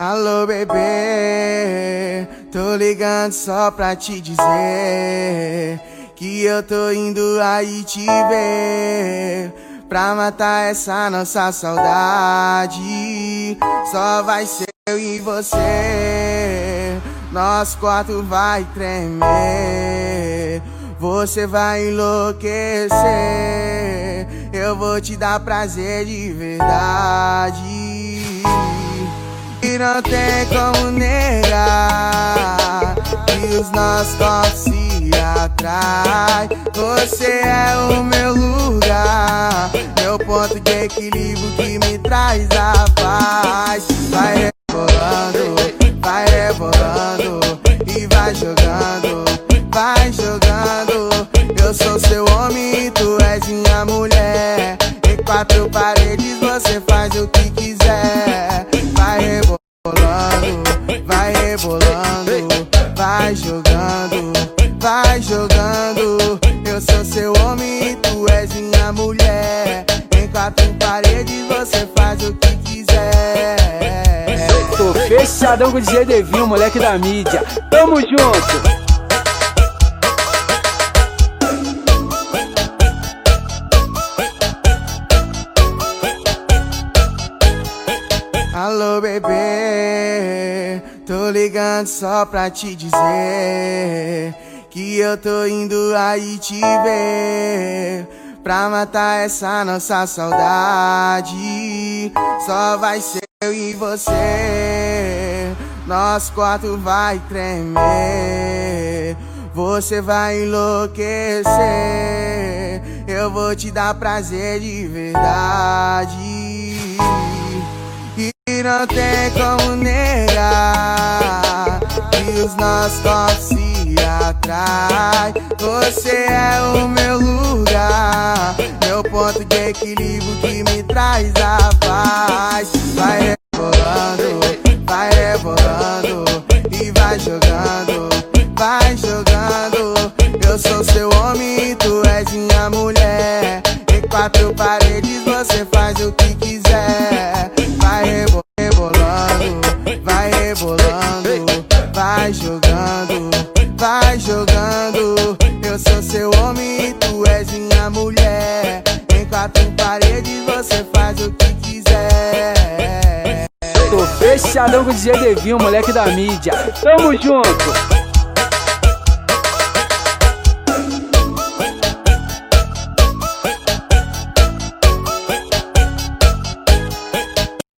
Alô, bebê, tô ligando só pra te dizer que eu tô indo aí te ver pra matar essa nossa saudade. Só vai ser eu e você, nosso quarto vai tremer, você vai enlouquecer. Eu vou te dar prazer de verdade. Não tem como negar Que os nossos corpos se atraem. Você é o meu lugar Meu ponto de equilíbrio que me traz a paz. Vai rebolando, vai rebolando E vai jogando, vai jogando. Eu sou seu homem e tu és minha mulher. Em quatro paredes você faz o que quiser rebolando, vai jogando, vai jogando. Eu sou seu homem e tu és minha mulher. Em quatro paredes você faz o que quiser. Tô fechadão com o DJ Devinho, moleque da mídia. Tamo junto! Alô, bebê, tô ligando só pra te dizer que eu tô indo aí te ver pra matar essa nossa saudade. Só vai ser eu e você, nosso quarto vai tremer, você vai enlouquecer. Eu vou te dar prazer de verdade não tem como negar Que os nossos corpos se atraem Você é o meu lugar Meu ponto de equilíbrio que me traz a paz. Vai rebolando, vai rebolando E vai jogando, vai jogando. Eu sou seu homem e tu és minha mulher. Em quatro paredes você faz o que quiser. Vai rebolando vai jogando, vai jogando. Eu sou seu homem e tu és minha mulher. Em quatro paredes você faz o que quiser. Tô fechadão com o DJ Devinho, moleque da mídia. Tamo junto!